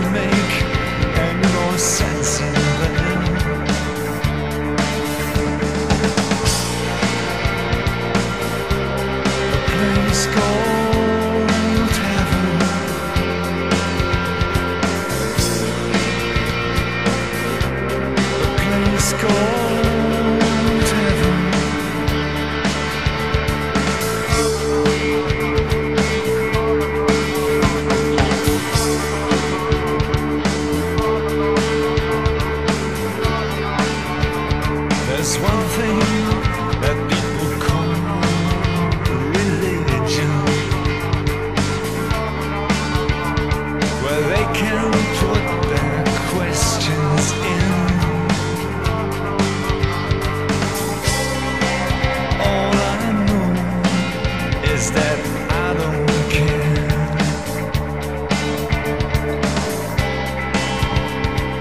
me.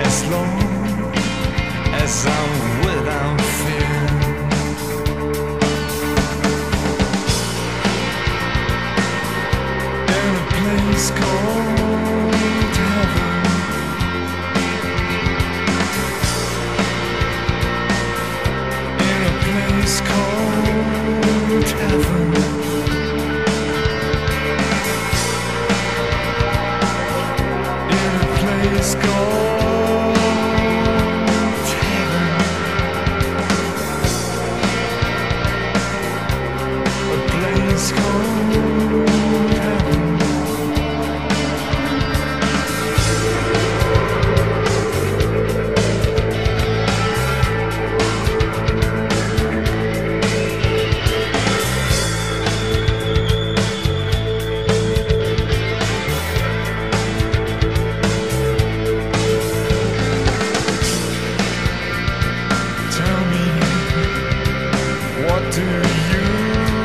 as long as I'm without fear. In a place called heaven, in a place called heaven. Let's go. do you?